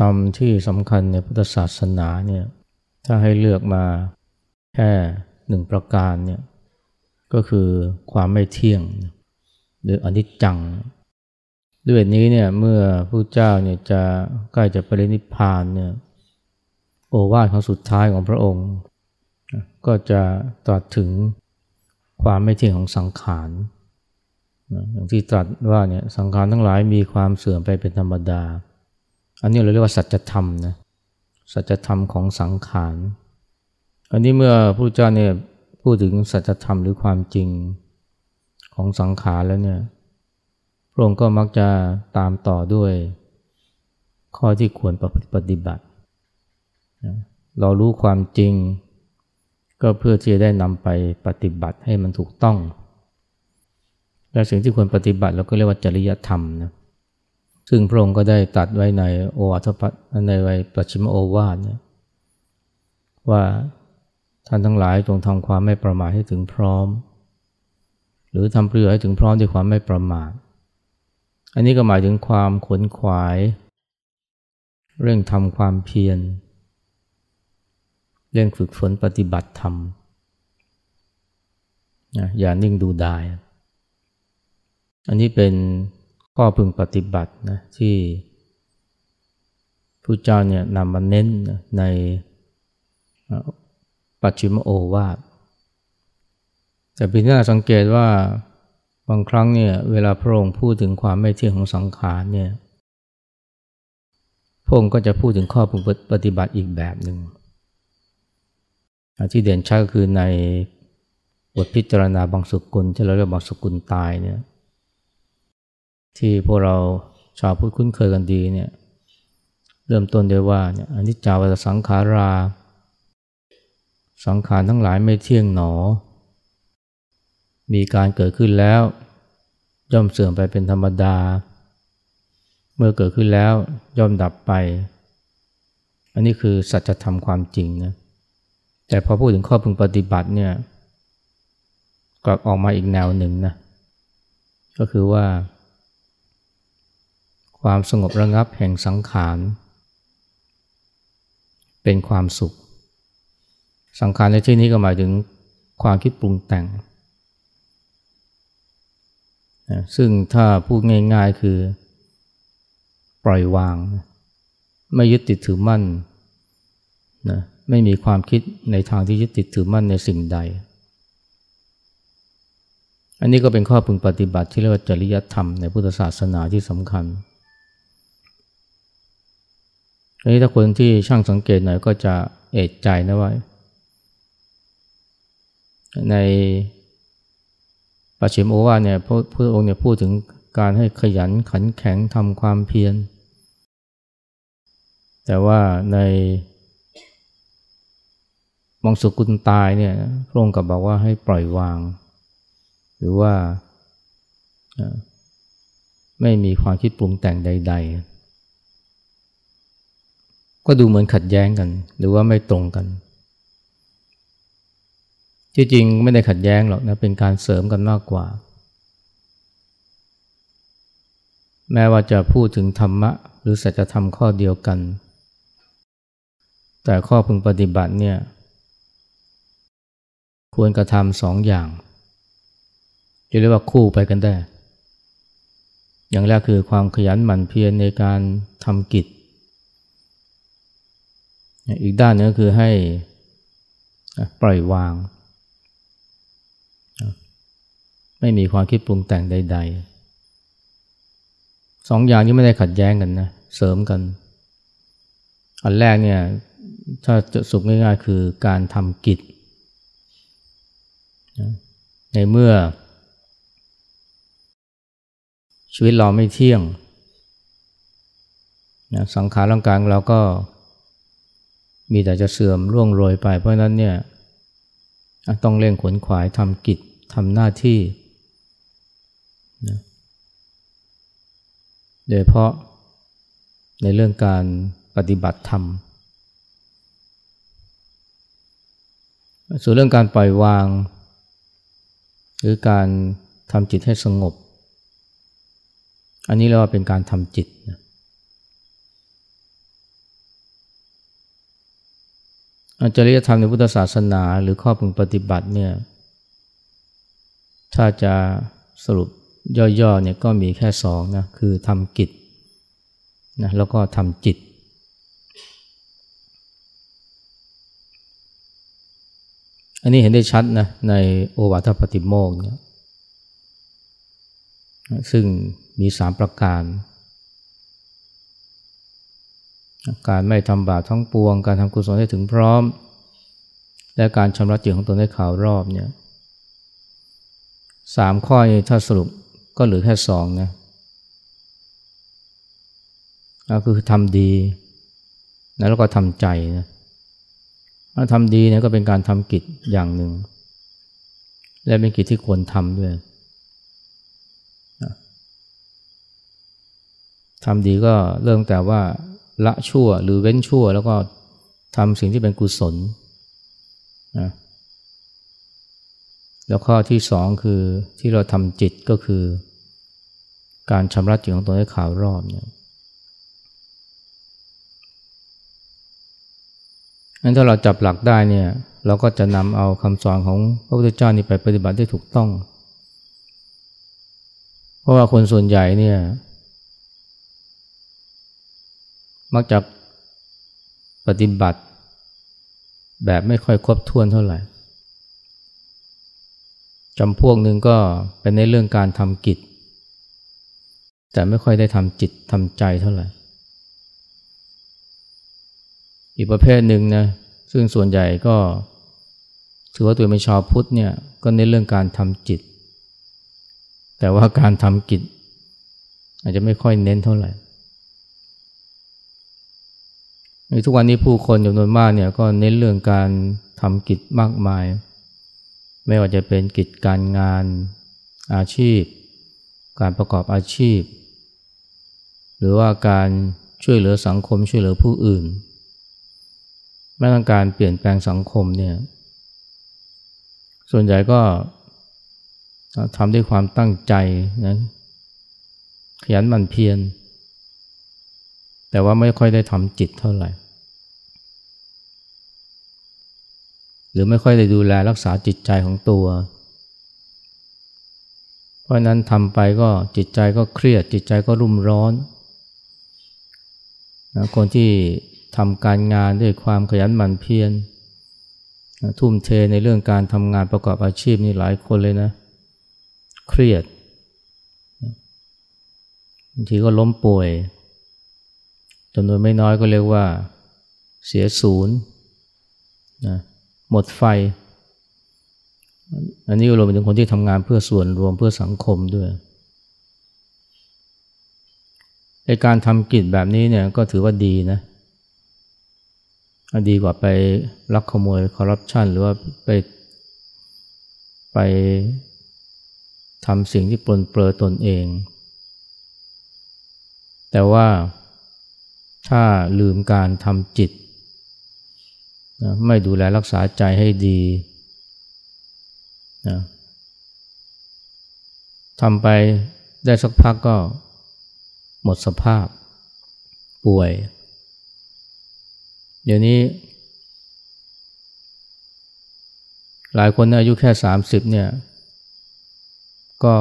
ธรรมที่สำคัญในพุทธศาสนาเนี่ยถ้าให้เลือกมาแค่หนึ่งประการเนี่ยก็คือความไม่เที่ยงหรืออนิจจัง ด้วยนี้เนี่ยเมื่อพระเจ้าเนี่ยจะใกล้จะปรินิพพานเนี่ยโอวาทของสุดท้ายของพระองค์ ก็จะตรัสถึงความไม่เที่ยงของสังขารอย่างที่ตรัสว่าเนี่ยสังขารทั้งหลายมีความเสื่อมไปเป็นธรรมดา อันนี้เราเรียกว่าสัจธรรมนะสัจธรรมของสังขารอันนี้เมื่อพระเจ้าเนี่ยพูดถึงสัจธรรมหรือความจริงของสังขารแล้วเนี่ยพระองค์ก็มักจะตามต่อด้วย ข้อที่ควรปฏิบัติ เรารู้ความจริง ก็เพื่อที่จะได้นำไปปฏิบัติให้มันถูกต้อง และสิ่งที่ควรปฏิบัติเราก็เรียกว่าจริยธรรมนะ ซึ่งพระองค์ก็ได้ตัดไว้ในโอวาทปัในไวปัจฉิมโอวาทเนี่ยว่าท่านทั้งหลายจงทำความไม่ประมาทให้ถึงพร้อม หรือทำประโยชน์ให้ถึงพร้อมด้วยความไม่ประมาท อันนี้ก็หมายถึงความขนขวาย เรื่องทำความเพียรเรื่องฝึกฝนปฏิบัติธรรมอย่านิ่งดูดาย อันนี้เป็น ข้อพึงปฏิบัตินะที่ผู้เจ้าเนี่ยนำมาเน้นในปัจฉิมโอวาทแต่เป็นที่น่าสังเกตว่าบางครั้งเนี่ยเวลาพระองค์พูดถึงความไม่เที่ยงของสังขารเนี่ยพระองค์ก็จะพูดถึงข้อพึงปฏิบัติอีกแบบหนึ่งที่เด่นชัดก็คือในบทพิจารณาบางสุกุลที่เราเรียกบางสุกุลตายเนี่ย ที่พวกเราชาวพุทธคุ้นเคยกันดีเนี่ยเริ่มต้นด้วยว่าเนี่ยอนิจจาวัตสังขารา สังขารทั้งหลายไม่เที่ยงหนอ มีการเกิดขึ้นแล้ว ย่อมเสื่อมไปเป็นธรรมดา เมื่อเกิดขึ้นแล้วย่อมดับไป อันนี้คือสัจธรรมความจริงนะแต่พอพูดถึงข้อพึงปฏิบัติเนี่ยกลับออกมาอีกแนวหนึ่งนะก็คือว่า ความสงบระงับแห่งสังขาร เป็นความสุข สังขารในที่นี้ก็หมายถึงความคิดปรุงแต่ง ซึ่งถ้าพูดง่ายๆคือ ปล่อยวาง ไม่ยึดติดถือมั่นนะไม่มีความคิดในทางที่ยึดติดถือมั่นในสิ่งใด อันนี้ก็เป็นข้อพึงปฏิบัติที่เรียกว่าจริยธรรมในพุทธศาสนาที่สำคัญ อันนี้ถ้าคนที่ช่างสังเกตหน่อยก็จะเอกใจนะว่าในปัจฉิมโอวาเนี่ยพระพุทธองค์เนี่ยพูดถึงการให้ขยันขันแข็งทำความเพียร แต่ว่าในมองสุกุลตายเนี่ยพระองค์กับบอกว่าให้ปล่อยวาง หรือว่าไม่มีความคิดปรุงแต่งใด ๆ ก็ดูเหมือนขัดแย้งกัน หรือว่าไม่ตรงกัน ที่จริงไม่ได้ขัดแย้งหรอกนะเป็นการเสริมกันมากกว่า แม้ว่าจะพูดถึงธรรมะ หรือสัจธรรมข้อเดียวกัน แต่ข้อพึงปฏิบัติเนี่ยควรกระทำสองอย่างจะเรียกว่าคู่ไปกันได้ อย่างแรกคือความขยันหมั่นเพียรในการทำกิจ อีกด้านนึงก็คือให้ปล่อยวาง ไม่มีความคิดปรุงแต่งใด ๆ สองอย่างนี้ไม่ได้ขัดแย้งกันนะ เสริมกัน อันแรกเนี่ยถ้าจะสุขง่ายๆคือการทำกิจ ในเมื่อ ชีวิตเราไม่เที่ยงนะสังขารร่างกายเราก็ มีแต่จะเสื่อมร่วงโรยไป เพราะนั้นเนี่ยต้องเร่งขวนขวายทำกิจทำหน้าที่นะโดยเพราะในเรื่องการปฏิบัติธรรม ส่วนเรื่องการปล่อยวาง หรือการทำจิตให้สงบ อันนี้เราว่าเป็นการทำจิตนะ จริยธรรมในพุทธศาสนาหรือข้อพึงปฏิบัติเนี่ยถ้าจะสรุปย่อๆเนี่ยก็มีแค่สองนะคือทำกิจนะแล้วก็ทำจิต อันนี้เห็นได้ชัดนะในโอวาทปฏิโมกเนี่ยซึ่งมีสามประการ การไม่ทำบาปทั้งปวง การทำกุศลให้ถึงพร้อม และการชำระจิตของตนให้ขาวรอบเนี่ยสามข้อนี้ถ้าสรุปก็เหลือแค่สองนะก็คือทำดีแล้วก็ทำใจนะถ้าทำดีเนี่ยก็เป็นการทำกิจอย่างหนึ่ง และเป็นกิจที่ควรทำด้วยทำดีก็เริ่มแต่ว่า ละชั่วหรือเว้นชั่ว แล้วก็ทำสิ่งที่เป็นกุศลนะแล้วข้อที่สองคือที่เราทำจิตก็คือ การชำระจิตของตัวให้ขาวรอบเนี่ยงั้นถ้าเราจับหลักได้เนี่ยเราก็จะนำเอาคำสอนของพระพุทธเจ้านี่ไปปฏิบัติได้ถูกต้อง เพราะว่าคนส่วนใหญ่เนี่ย มักจะปฏิบัติ แบบไม่ค่อยครบถ้วนเท่าไหร่จำพวกหนึ่งก็เป็นในเรื่องการทำกิจ แต่ไม่ค่อยได้ทำจิตทำใจเท่าไหร่ อีกประเภทหนึ่งนะซึ่งส่วนใหญ่ก็ถือว่าตัวเป็นชาวพุทธเนี่ยก็ในเรื่องการทำจิต แต่ว่าการทำกิจ อาจจะไม่ค่อยเน้นเท่าไหร่ใน ทุกวันนี้ผู้คนจำนวนมากเนี่ยก็เน้นเรื่องการทำกิจมากมาย ไม่ว่าจะเป็นกิจการงานอาชีพ การประกอบอาชีพ หรือว่าการช่วยเหลือสังคมช่วยเหลือผู้อื่นแม้ทั้งการเปลี่ยนแปลงสังคมเนี่ยส่วนใหญ่ก็ทำด้วยความตั้งใจนะขยันหมั่นเพียรแต่ว่าไม่ค่อยได้ทำจิตเท่าไหร่ หรือไม่ค่อยได้ดูแลรักษาจิตใจของตัว เพราะนั้นทำไปก็จิตใจก็เครียด จิตใจก็รุ่มร้อนนะคนที่ทำการงานด้วยความขยันหมั่นเพียรนะทุ่มเทในเรื่องการทำงานประกอบอาชีพนี่หลายคนเลยนะ เครียดบางทีก็ล้มป่วยจำนวนไม่น้อยก็เรียกว่าเสียศูนย์นะ หมดไฟ อันนี้รวมไปถึงคนที่ทำงานเพื่อส่วนรวมเพื่อสังคมด้วยในการทำกิจแบบนี้เนี่ยก็ถือว่าดีนะ ดีกว่าไปลักขโมยคอร์รัปชันหรือว่าไปไปทำสิ่งที่ปลนเปลือตนเอง แต่ว่าถ้าลืมการทำจิต นะไม่ดูแลรักษาใจให้ดีนะทำไปได้สักพักก็หมดสภาพป่วย เดี๋ยวนี้ หลายคนอายุแค่สามสิบเนี่ย ก็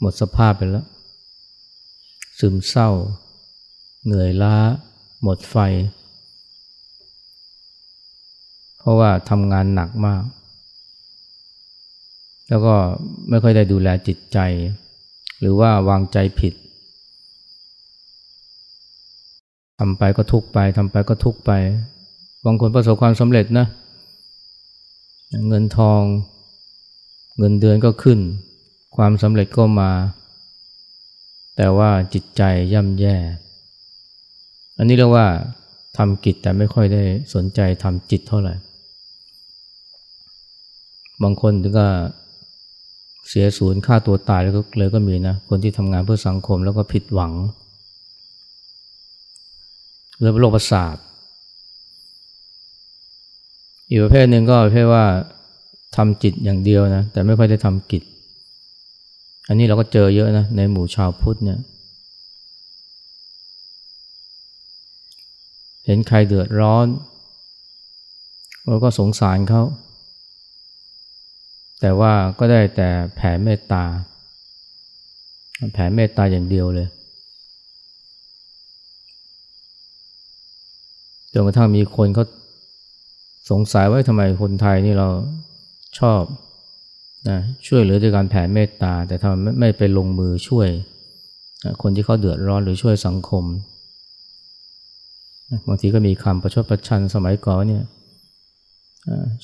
หมดสภาพไปแล้ว ซึมเศร้า เหนื่อยล้า หมดไฟ เพราะว่าทำงานหนักมาก แล้วก็ไม่ค่อยได้ดูแลจิตใจ หรือว่าวางใจผิดทำไปก็ทุกไปทำไปก็ทุกไปบางคนประสบความสำเร็จนะ เงินทอง เงินเดือนก็ขึ้น ความสำเร็จก็มา แต่ว่าจิตใจย่ำแย่ อันนี้เรียกว่าทำกิจแต่ไม่ค่อยได้สนใจทำจิตเท่าไหร่ บางคนถึงก็เสียศูนย์ฆ่าตัวตายแล้วก็เลยก็มีนะ คนที่ทำงานเพื่อสังคมแล้วก็ผิดหวังเรื่องโรคประสาทอีกประเภทหนึ่งก็ประเภทว่าทำจิตอย่างเดียวนะ แต่ไม่ค่อยได้ทำกิจ อันนี้เราก็เจอเยอะนะ ในหมู่ชาวพุทธเนี่ย เห็นใครเดือดร้อนเราก็สงสารเขา แต่ว่าก็ได้แต่แผ่เมตตา แผ่เมตตาอย่างเดียวเลยจนกระทั่งมีคนเขาสงสัยว่าทำไมคนไทยนี่เราชอบนะช่วยเหลือด้วยการแผ่เมตตา แต่ทำไมไม่ไปลงมือช่วย คนที่เขาเดือดร้อนหรือช่วยสังคมบางทีก็มีคำประชดประชันสมัยก่อนเนี่ย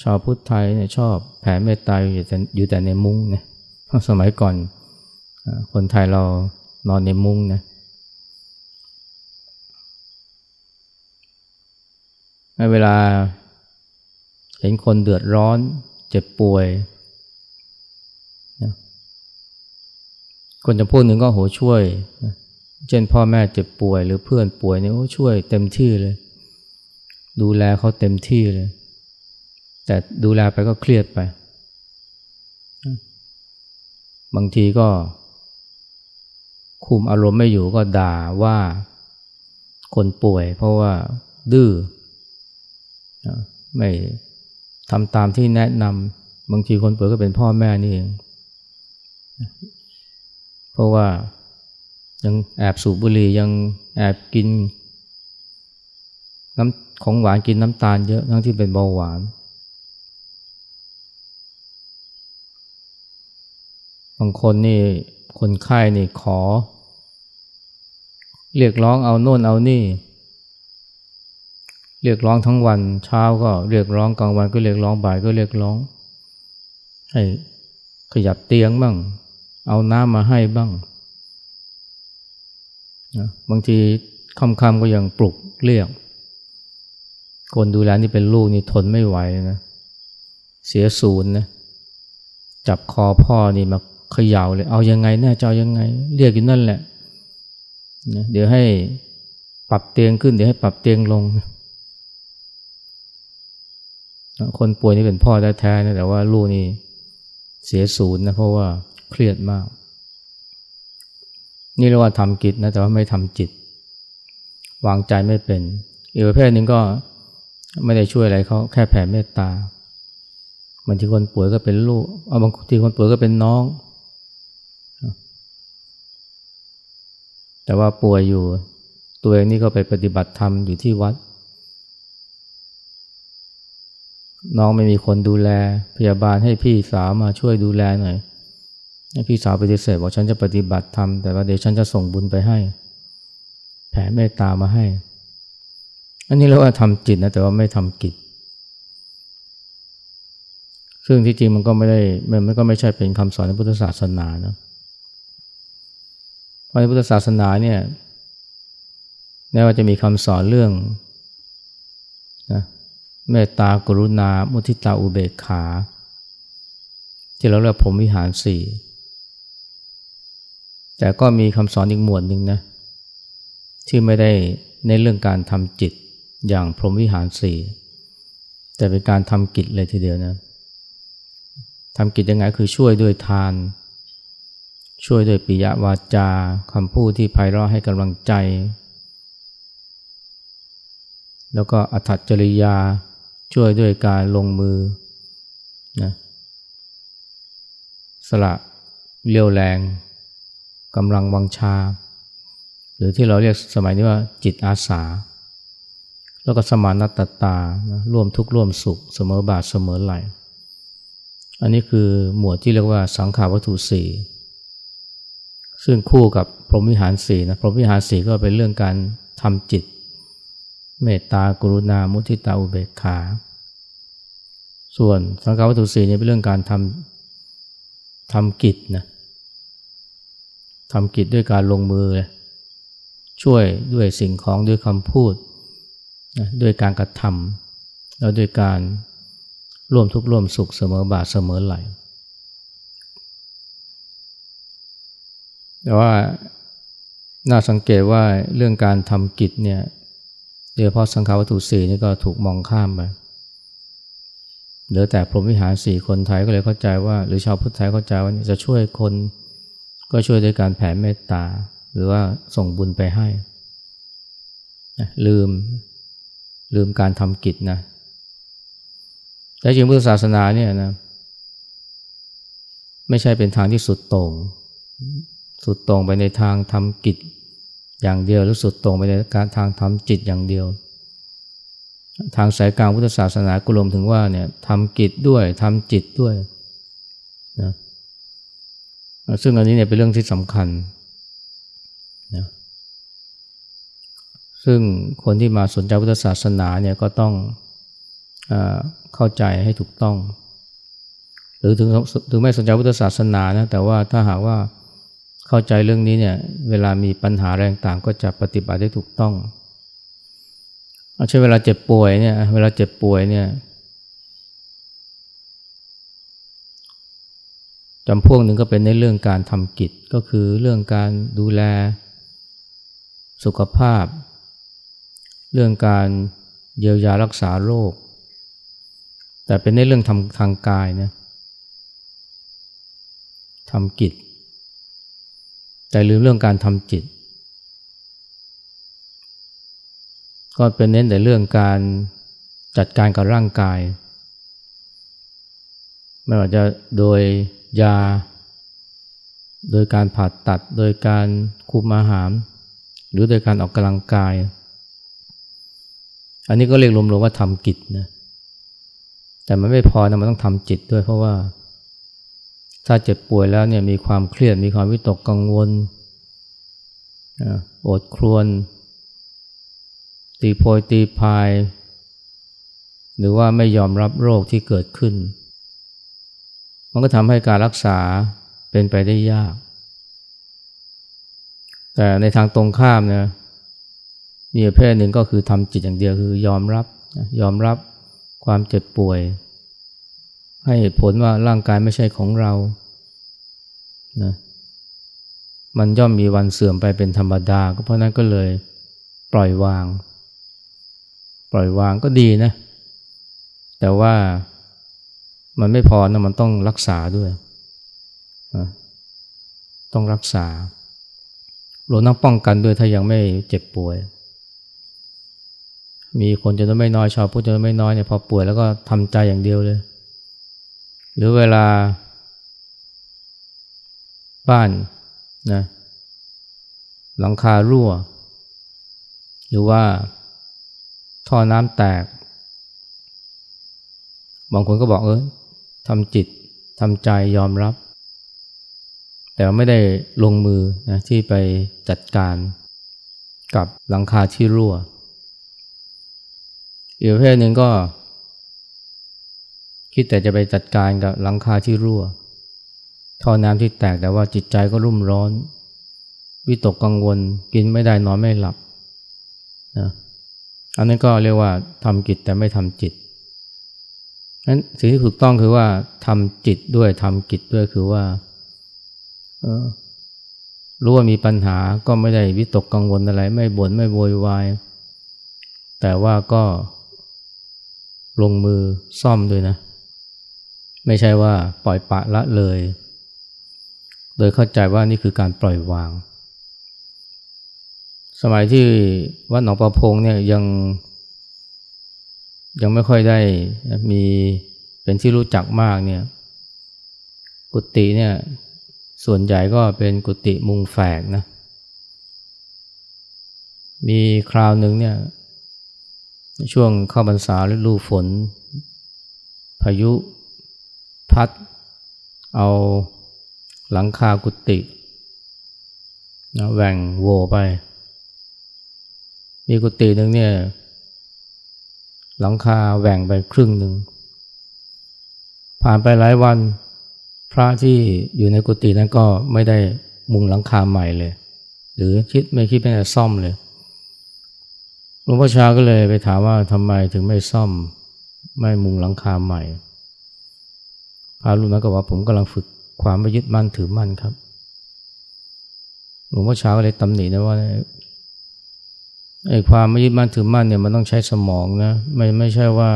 ชาวพุทธไทยเนี่ยชอบแผ่เมตตาอยู่แต่อยู่แต่ในมุ้งนี่ยสมัยก่อนคนไทยเรานอนในมุ้งนะเวลาเห็นคนเดือดร้อนเจ็บป่วยคนจะพูดหนึ่งก็โหช่วย เช่นพ่อแม่เจ็บป่วยหรือเพื่อนป่วยเนี่ยโอ้ช่วยเต็มที่เลย ดูแลเขาเต็มที่เลย แต่ดูแลไปก็เครียดไป บางทีก็ คุมอารมณ์ไม่อยู่ก็ด่าว่าคนป่วย เพราะว่าดื้อไม่ทำตามที่แนะนำบางทีคนป่วยก็เป็นพ่อแม่นี่เอง เพราะว่ายังแอบสูบบุหรี่ยังแอบกินน้ำของหวานกินน้ำตาลเยอะทั้งที่เป็นเบาหวาน บางคนนี่คนไข้นี่ขอ เรียกร้องเอาโน่นเอานี่ เรียกร้องทั้งวันเช้าก็เรียกร้องกลางวันก็เรียกร้องบ่ายก็เรียกร้อง ให้ขยับเตียงบ้าง เอาน้ำมาให้บ้างนะบางทีค่ำๆก็ยังปลุกเรียก คนดูแลนี่เป็นลูกนี่ทนไม่ไหวนะ เสียศูนย์นะ จับคอพ่อนี่มา ขย่าเลย เอายังไงแน่จะเอายังไง เรียกอยู่นั่นแหละนะเดี๋ยวให้ปรับเตียงขึ้น เดี๋ยวให้ปรับเตียงลง คนป่วยนี่เป็นพ่อแท้ๆนะแต่ว่าลูกนี่เสียศูนย์นะเพราะว่าเครียดมาก นี่เรียกว่าทำกิจนะแต่ว่าไม่ทำจิต วางใจไม่เป็น อีกประเภทหนึ่งก็ไม่ได้ช่วยอะไรเขาแค่แผ่เมตตาบางทีคนป่วยก็เป็นลูก เอาบางทีคนป่วยก็เป็นน้อง แต่ว่าป่วยอยู่ ตัวเองนี่ก็ไปปฏิบัติธรรมอยู่ที่วัด น้องไม่มีคนดูแล พยาบาลให้พี่สาวมาช่วยดูแลหน่อยพี่สาวปฏิเสธบอกฉันจะปฏิบัติธรรมแต่ว่าเดี๋ยวฉันจะส่งบุญไปให้ แผ่เมตตามาให้ อันนี้เรียกว่าทำจิตนะแต่ว่าไม่ทำกิจ ซึ่งที่จริงมันก็ไม่ได้มันก็ไม่ใช่เป็นคำสอนในพุทธศาสนานะเพราะ ในพุทธศาสนาเนี่ยแม้ว่าจะมีคำสอนเรื่องนะเมตตากรุณา มุทิตาอุเบกขา ที่เราเรียกผมวิหารสี่แต่ก็มีคำสอนอีกหมวดหนึ่งนะที่ไม่ได้ในเรื่องการทำจิตอย่างพรหมวิหารสี่แต่เป็นการทำกิจเลยทีเดียวนะทำกิจยังไงคือช่วยด้วยทาน ช่วยด้วยปิยวาจาคำพูดที่ไพเราะให้กำลังใจ แล้วก็อัตจริยาช่วยด้วยการลงมือนะสละเลี้ยวแรงกำลังวังชา หรือที่เราเรียกสมัยนี้ว่าจิตอาสา แล้วก็สมานัตตานะร่วมทุกข์ร่วมสุขเสมอบาทเสมอไหลอันนี้คือหมวดที่เรียกว่าสังขาวัตถุสี่ ซึ่งคู่กับพรหมวิหารสี่นะพรหมวิหารสี่ก็เป็นเรื่องการทำจิต เมตตากรุณามุทิตาอุเบกขา ส่วนสังขาวัตถุสี่นี่เป็นเรื่องการทำทำกิจนะทำกิจด้วยการลงมือ ช่วยด้วยสิ่งของด้วยคำพูดนะด้วยการกระทำแล้วด้วยการร่วมทุกข์ร่วมสุขเสมอบาทเสมอไหล แต่ว่าน่าสังเกตว่าเรื่องการทำกิจเนี่ยโดยเฉพาะสังขาวัตถุสี่นี่ก็ถูกมองข้ามไปเหลือแต่พรหมวิหารสี่คนไทยก็เลยเข้าใจว่า หรือชาวพุทธไทยเข้าใจว่าจะช่วยคนก็ช่วยด้วยการแผ่เมตตา หรือว่าส่งบุญไปให้ ลืมลืมการทำกิจนะ แต่จริงพุทธศาสนาเนี่ยนะ ไม่ใช่เป็นทางที่สุดโต่ง สุดต่งไปในทางทำกิจอย่างเดียว หรือสุดต่งไปในการทางทำจิตอย่างเดียว ทางสายกลางพุทธศาสนากุลมถึงว่าเนี่ยทำกิจด้วยทำจิตด้วยนะซึ่งอันนี้เนี่ยเป็นเรื่องที่สำคัญนะซึ่งคนที่มาสนใจพุทธศาสนาเนี่ยก็ต้องอเข้าใจให้ถูกต้อง หรือถึงถึงไม่สนใจพุทธศาสนานะแต่ว่าถ้าหากว่า เข้าใจเรื่องนี้เนี่ยเวลามีปัญหาแรงต่างก็จะปฏิบัติได้ถูกต้องเอาเช่เวลาเจ็บป่วยเนี่ยเวลาเจ็บป่วยเนี่ยจำพวกหนึ่งก็เป็นในเรื่องการทำกิจก็คือเรื่องการดูแลสุขภาพ เรื่องการเยียวยารักษาโรค แต่เป็นในเรื่องทำทางกายนะทำกิจ แต่ลืมเรื่องการทำจิต ก็เป็นเน้นแต่เรื่องการจัดการกับร่างกาย ไม่ว่าจะโดยยา โดยการผ่าตัด โดยการคุมอาหาร หรือโดยการออกกำลังกาย อันนี้ก็เรียกรวมๆว่าทำกิจนะแต่มันไม่พอนะมันต้องทำจิตด้วยเพราะว่า ถ้าเจ็บป่วยแล้วเนี่ยมีความเครียดมีความวิตกกังวลอดครวน ตีโพยตีพาย หรือว่าไม่ยอมรับโรคที่เกิดขึ้น มันก็ทำให้การรักษาเป็นไปได้ยาก แต่ในทางตรงข้ามนะมีเภทหนึ่งก็คือทำจิตอย่างเดียวคือยอมรับยอมรับความเจ็บป่วย ให้เหตุผลว่าร่างกายไม่ใช่ของเรานะมันย่อมมีวันเสื่อมไปเป็นธรรมดา ก็เพราะนั้นก็เลยปล่อยวาง ปล่อยวางก็ดีนะ แต่ว่ามันไม่พอนะมันต้องรักษาด้วย ต้องรักษาเราต้งป้องกันด้วยถ้ายังไม่เจ็บป่วย มีคนจำนวนไม่น้อยชาวพุทธจำนวนไม่น้อยเนี่ยพอป่วยแล้วก็ทำใจอย่างเดียวเลย หรือเวลาบ้านนะหลังคารั่ว หรือว่าท่อน้ำแตก บางคนก็บอกเออทำจิตทำใจยอมรับ แต่ไม่ได้ลงมือนะที่ไปจัดการกับหลังคาที่รั่ว อีกประเภทหนึ่งก็ คิดแต่จะไปจัดการกับหลังคาที่รั่ว ท่อน้ำที่แตกแต่ว่าจิตใจก็รุ่มร้อน วิตกกังวลกินไม่ได้นอนไม่หลับนะอันนี้ก็เรียกว่าทำกิจแต่ไม่ทำจิตนั้นสิ่งที่ถูกต้องคือว่าทำจิตด้วยทำกิจด้วยคือว่ารู้ว่ามีปัญหาก็ไม่ได้วิตกกังวลอะไร ไม่บน่นไม่โวยวาย แต่ว่าก็ลงมือซ่อมด้วยนะ ไม่ใช่ว่าปล่อยปะละเลย โดยเข้าใจว่านี่คือการปล่อยวาง สมัยที่วัดหนองประพงเนี่ยยัง ยังไม่ค่อยได้มีเป็นที่รู้จักมากเนี่ย กุฏิเนี่ยส่วนใหญ่ก็เป็นกุฏิมุงแฝกนะ มีคราวหนึ่งเนี่ยช่วงเข้าพรรษาฤดูฝน พายุ พัดเอาหลังคากุฏินะแหว่งโวไปมีกุฏิหนึ่งเนี่ยหลังคาแหว่งไปครึ่งหนึ่ง ผ่านไปหลายวัน พระที่อยู่ในกุฏินั้นก็ไม่ได้มุงหลังคาใหม่เลย หรือคิดไม่คิดไม่ได้ซ่อมเลยหลวงพ่อชาก็เลยไปถามว่าทำไมถึงไม่ซ่อมไม่มุงหลังคาใหม่ พระรูปนั้นก็ว่าผมกำลังฝึกความไม่ยึดมั่นถือมั่นครับ หลวงพ่อเช้าก็เลยตำหนินะว่าไอ้ความไม่ยึดมั่นถือมั่นเนี่ยมันต้องใช้สมองนะไม่ไม่ใช่ว่า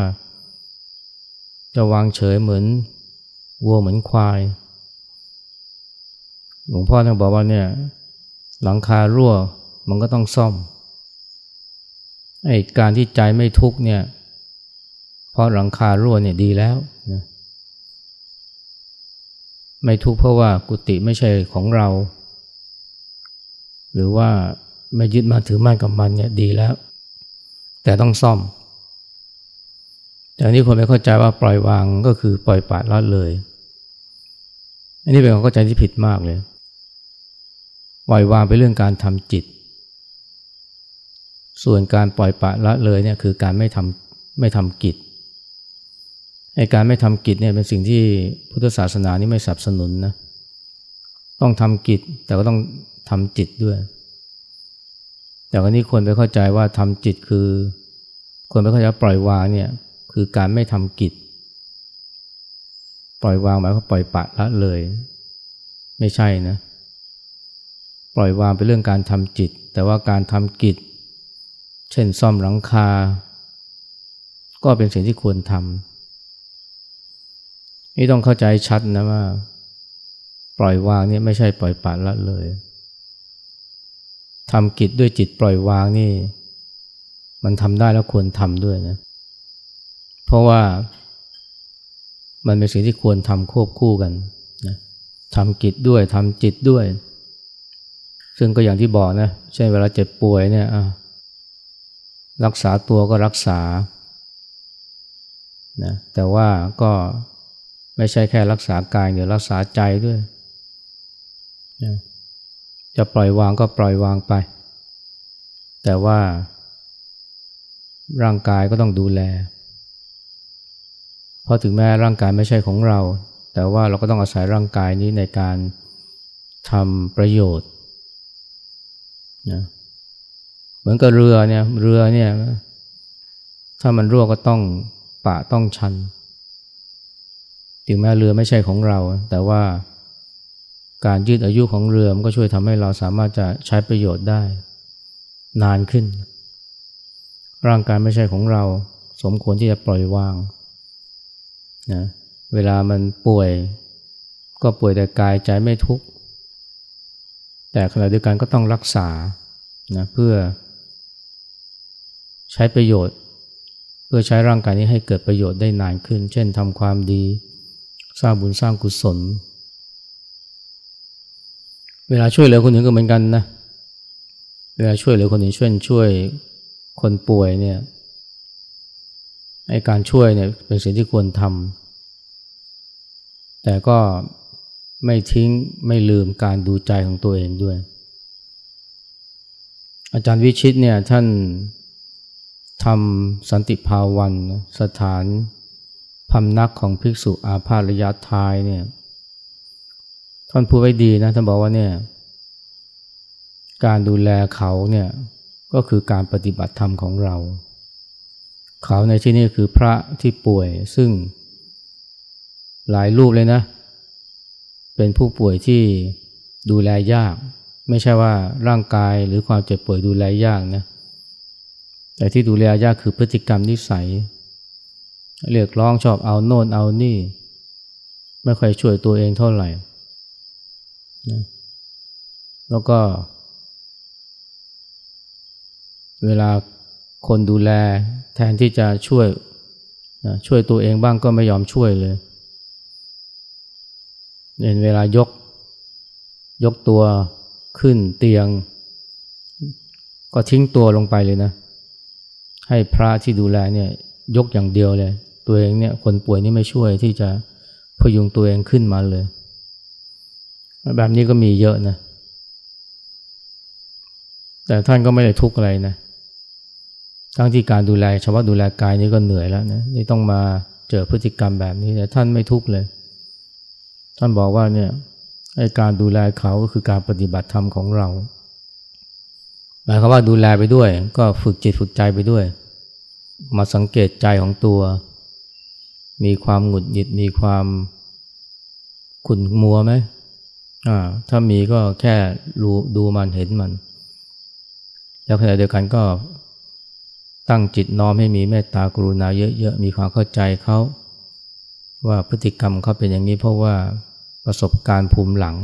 จะวางเฉยเหมือนวัวเหมือนควาย หลวงพ่อท่านบอกว่าเนี่ย หลังคารั่วมันก็ต้องซ่อมไอ้การที่ใจไม่ทุกเนี่ย เพราะหลังคารั่วเนี่ยดีแล้วนะ ไม่ทุกข์เพราะว่ากุฏิไม่ใช่ของเรา หรือว่าไม่ยึดมาถือมั่นกับมันเนี่ยดีแล้ว แต่ต้องซ่อม แต่นี้คนไม่เข้าใจว่าปล่อยวางก็คือปล่อยปละละเลย อันนี้เป็นความเข้าใจที่ผิดมากเลย ปล่อยวางเป็นเรื่องการทำจิต ส่วนการปล่อยปละละเลยเนี่ยคือการไม่ทำไม่ทำกิจ ไอการไม่ทำกิจเนี่ยเป็นสิ่งที่พุทธศาสนานี่ไม่สนับสนุนนะ ต้องทำกิจแต่ก็ต้องทำจิตด้วย แต่วันนี้คนไปเข้าใจว่าทำจิตคือคนไปเข้าใจว่าปล่อยวางเนี่ยคือการไม่ทำกิจ ปล่อยวางหมายว่าปล่อยปะละเลย ไม่ใช่นะ ปล่อยวางเป็นเรื่องการทำจิต แต่ว่าการทำกิจ เช่นซ่อมหลังคา ก็เป็นสิ่งที่ควรทำ นี่ต้องเข้าใจชัดนะว่า ปล่อยวางนี่ไม่ใช่ปล่อยปละละเลยทำกิจด้วยจิตปล่อยวางนี่ มันทำได้แล้วควรทำด้วยนะ เพราะว่ามันเป็นสิ่งที่ควรทำควบคู่กันนะทำกิจด้วยทำจิตด้วย ซึ่งก็อย่างที่บอกนะใช่เวลาเจ็บป่วยเนี่ยรักษาตัวก็รักษานะแต่ว่าก็ ไม่ใช่แค่รักษากายเดี๋ยวรักษาใจด้วยจะปล่อยวางก็ปล่อยวางไป แต่ว่า ร่างกายก็ต้องดูแล เพราะถึงแม้ร่างกายไม่ใช่ของเรา แต่ว่าเราก็ต้องอาศัยร่างกายนี้ในการทำประโยชน์นะเหมือนกับเรือเนี่ยเรือเนี่ยถ้ามันรั่วก็ต้องปะต้องชัน ถึงแม้เรือไม่ใช่ของเรา แต่ว่าการยืดอายุของเรือมันก็ช่วยทำให้เราสามารถจะใช้ประโยชน์ได้ นานขึ้น ร่างกายไม่ใช่ของเรา สมควรที่จะปล่อยวางนะเวลามันป่วย ก็ป่วยแต่กายใจไม่ทุกข์แต่ขณะเดียวกันก็ต้องรักษานะเพื่อใช้ประโยชน์ เพื่อใช้ร่างกายนี้ให้เกิดประโยชน์ได้นานขึ้น เช่นทำความดี สร้างบุญสร้างกุศล เวลาช่วยเหลือคนอื่นก็เหมือนกันนะ เวลาช่วยเหลือคนอื่นช่วยช่วยคนป่วยเนี่ยไอการช่วยเนี่ยเป็นสิ่งที่ควรทำแต่ก็ไม่ทิ้งไม่ลืมการดูใจของตัวเองด้วย อาจารย์วิชิตเนี่ยท่านทำสันติภาวันสถาน พำนักของภิกษุอาพาธระยะทายเนี่ยท่านพูดไว้ดีนะท่านบอกว่าเนี่ยการดูแลเขาเนี่ยก็คือการปฏิบัติธรรมของเรา เขาในที่นี้คือพระที่ป่วยซึ่งหลายรูปเลยนะ เป็นผู้ป่วยที่ดูแลยาก ไม่ใช่ว่าร่างกายหรือความเจ็บป่วยดูแลยากนะแต่ที่ดูแลยากคือพฤติกรรมนิสัย เรียกร้องชอบเอาโน่นเอานี่ ไม่ค่อยช่วยตัวเองเท่าไหร่นะแล้วก็ เวลาคนดูแลแทนที่จะช่วยนะช่วยตัวเองบ้างก็ไม่ยอมช่วยเลยเห็นเวลายก ยกตัวขึ้นเตียง ก็ทิ้งตัวลงไปเลยนะ ให้พระที่ดูแลเนี่ยยกอย่างเดียวเลย ตัวเองเนี่ยคนป่วยนี่ไม่ช่วยที่จะพยุงตัวเองขึ้นมาเลย แบบนี้ก็มีเยอะนะ แต่ท่านก็ไม่ได้ทุกข์อะไรนะทั้งที่การดูแลเฉพาะดูแลกายนี่ก็เหนื่อยแล้วนะนี่ต้องมาเจอพฤติกรรมแบบนี้แต่ท่านไม่ทุกข์เลย ท่านบอกว่าเนี่ยไอการดูแลเขาก็คือการปฏิบัติธรรมของเราหมายความว่าดูแลไปด้วย ก็ฝึกจิตฝึกใจไปด้วย มาสังเกตใจของตัว มีความหงุดหงิดมีความขุ่นมัวไหมอ่าถ้ามีก็แค่รู้ดูมันเห็นมัน แล้วขณะเดียวกันก็ตั้งจิตน้อมให้มีเมตตากรุณาเยอะๆ มีความเข้าใจเขาว่าพฤติกรรมเขาเป็นอย่างนี้เพราะว่าประสบการณ์ภูมิหลัง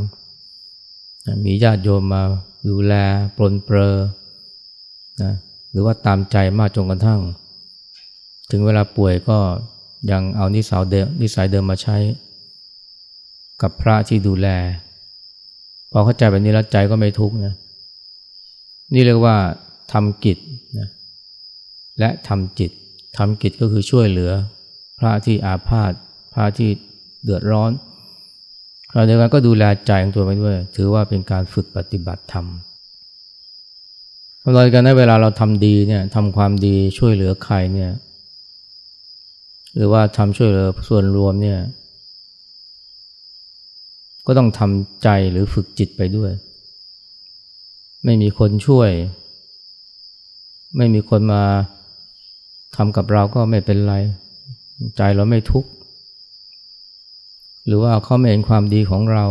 มีญาติโยมมาดูแลปลนเปลอนะหรือว่าตามใจมากจนกระทั่ง ถึงเวลาป่วยก็ ยังเอานิสัยเดิมนิสัยเดิมมาใช้ กับพระที่ดูแล พอเข้าใจแบบนี้แล้วใจก็ไม่ทุกข์นะนี่เรียกว่าทำกิจนะและทำจิตทำกิจก็คือช่วยเหลือ พระที่อาพาธพระที่เดือดร้อนคราวเดียวกันก็ดูแลใจของตัวไปด้วย ถือว่าเป็นการฝึกปฏิบัติธรรมเรากันในเวลาเราทำดีเนี่ยทำความดีช่วยเหลือใครเนี่ย หรือว่าทำช่วยเหลือส่วนรวมเนี่ย ก็ต้องทำใจหรือฝึกจิตไปด้วย ไม่มีคนช่วย ไม่มีคนมาทำกับเราก็ไม่เป็นไร ใจเราไม่ทุกข์ หรือว่าเขาไม่เห็นความดีของเรา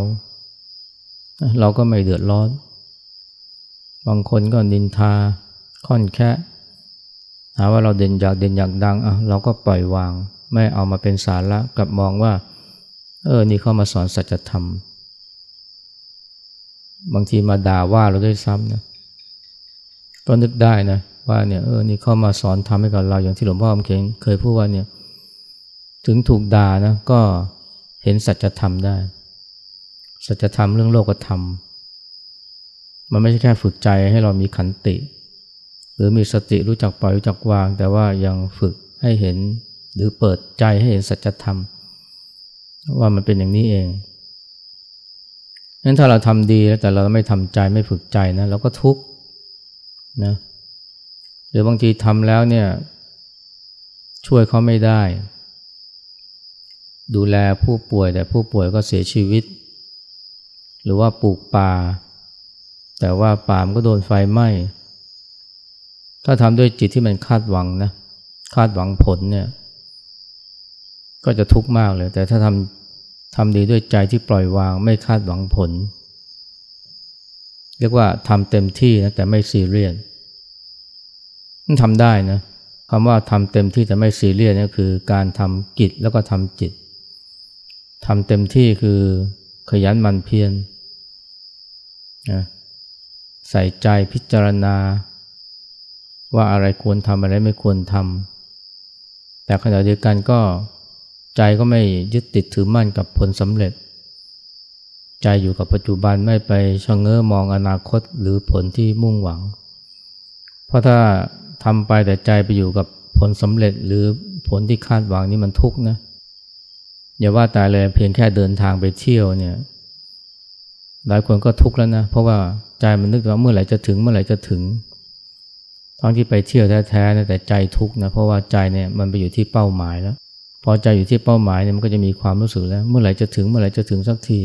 เราก็ไม่เดือดร้อน บางคนก็นินทา ค่อนแค่หาว่าเราเด่นอยากเด่นอยากดังอะเราก็ปล่อยวาง ไม่เอามาเป็นสาระกลับมองว่า เออ นี่เขามาสอนสัจธรรม บางทีมาด่าว่าเราด้วยซ้ำนะก็นึกได้นะว่าเนี่ยเออนี่เข้ามาสอนทำให้กับเราอย่างที่หลวงพ่อคำเขียนเคยพูดว่าเนี่ย ถึงถูกด่านะก็เห็นสัจธรรมได้ สัจธรรมเรื่องโลกธรรม มันไม่ใช่แค่ฝึกใจให้เรามีขันติ หรือมีสติรู้จักปล่อยรู้จักวาง แต่ว่ายังฝึกให้เห็น หรือเปิดใจให้เห็นสัจธรรม ว่ามันเป็นอย่างนี้เองงั้นถ้าเราทำดีแต่เราไม่ทำใจไม่ฝึกใจนะเราก็ทุกข์นะหรือบางทีทำแล้วเนี่ยช่วยเขาไม่ได้ ดูแลผู้ป่วยแต่ผู้ป่วยก็เสียชีวิต หรือว่าปลูกป่า แต่ว่าป่ามก็โดนไฟไหม้ถ้าทำด้วยจิตที่มันคาดหวังนะคาดหวังผลเนี่ย ก็จะทุกข์มากเลย แต่ถ้าทำทำดีด้วยใจที่ปล่อยวางไม่คาดหวังผล เรียกว่าทำเต็มที่นะแต่ไม่ซีเรียสมันทำได้นะคำว่าทำเต็มที่แต่ไม่ซีเรียสนี่คือการทำกิจแล้วก็ทำจิตทำเต็มที่คือขยันมันเพียรนะใส่ใจพิจารณา ว่าอะไรควรทำอะไรไม่ควรทำแต่ขณะเดียวกันก็ ใจก็ไม่ยึดติดถือมั่นกับผลสำเร็จ ใจอยู่กับปัจจุบันไม่ไปชะเง้อมองอนาคตหรือผลที่มุ่งหวัง เพราะถ้าทำไปแต่ใจไปอยู่กับผลสำเร็จหรือผลที่คาดหวังนี่มันทุกข์นะอย่าว่าตายเลยเพียงแค่เดินทางไปเที่ยวเนี่ยหลายคนก็ทุกข์แล้วนะ เพราะว่าใจมันนึกว่าเมื่อไหร่จะถึงเมื่อไหร่จะถึงทั้งที่ไปเที่ยวแท้ๆนะแต่ใจทุกข์นะเพราะว่าใจเนี่ยมันไปอยู่ที่เป้าหมายแล้ว พอใจอยู่ที่เป้าหมายเนี่ยมันก็จะมีความรู้สึกแล้ว เมื่อไหร่จะถึงเมื่อไหร่จะถึงสักที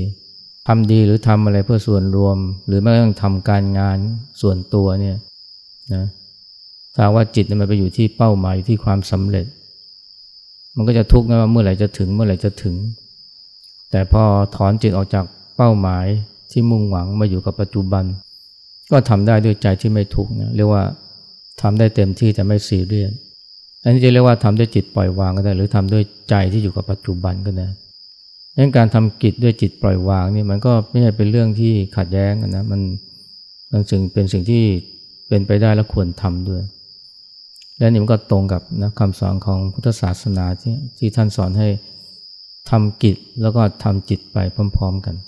ทำดีหรือทำอะไรเพื่อส่วนรวม หรือแม้กระทั่งทำการงานส่วนตัวเนี่ยนะถ้าว่าจิตมันไปอยู่ที่เป้าหมายอยู่ที่ความสำเร็จ มันก็จะทุกข์นะว่าเมื่อไหร่จะถึงเมื่อไหร่จะถึง แต่พอถอนจิตออกจากเป้าหมายที่มุ่งหวังมาอยู่กับปัจจุบัน ก็ทำได้ด้วยใจที่ไม่ทุกข์นะเรียกว่าทำได้เต็มที่แต่ไม่ซีเรียส อันนี้จะเรียกว่าทำด้วยจิตปล่อยวางก็ได้ หรือทำด้วยใจที่อยู่กับปัจจุบันก็ได้ดังการทำกิจด้วยจิตปล่อยวางนี่มันก็ไม่ใช่เป็นเรื่องที่ขัดแย้งนะมันมันสิ่งเป็นสิ่งที่เป็นไปได้และควรทำด้วย และนี่มันก็ตรงกับนะคำสอนของพุทธศาสนาที่ที่ท่านสอนให้ทำกิจแล้วก็ทำจิตไปพร้อม ๆ กัน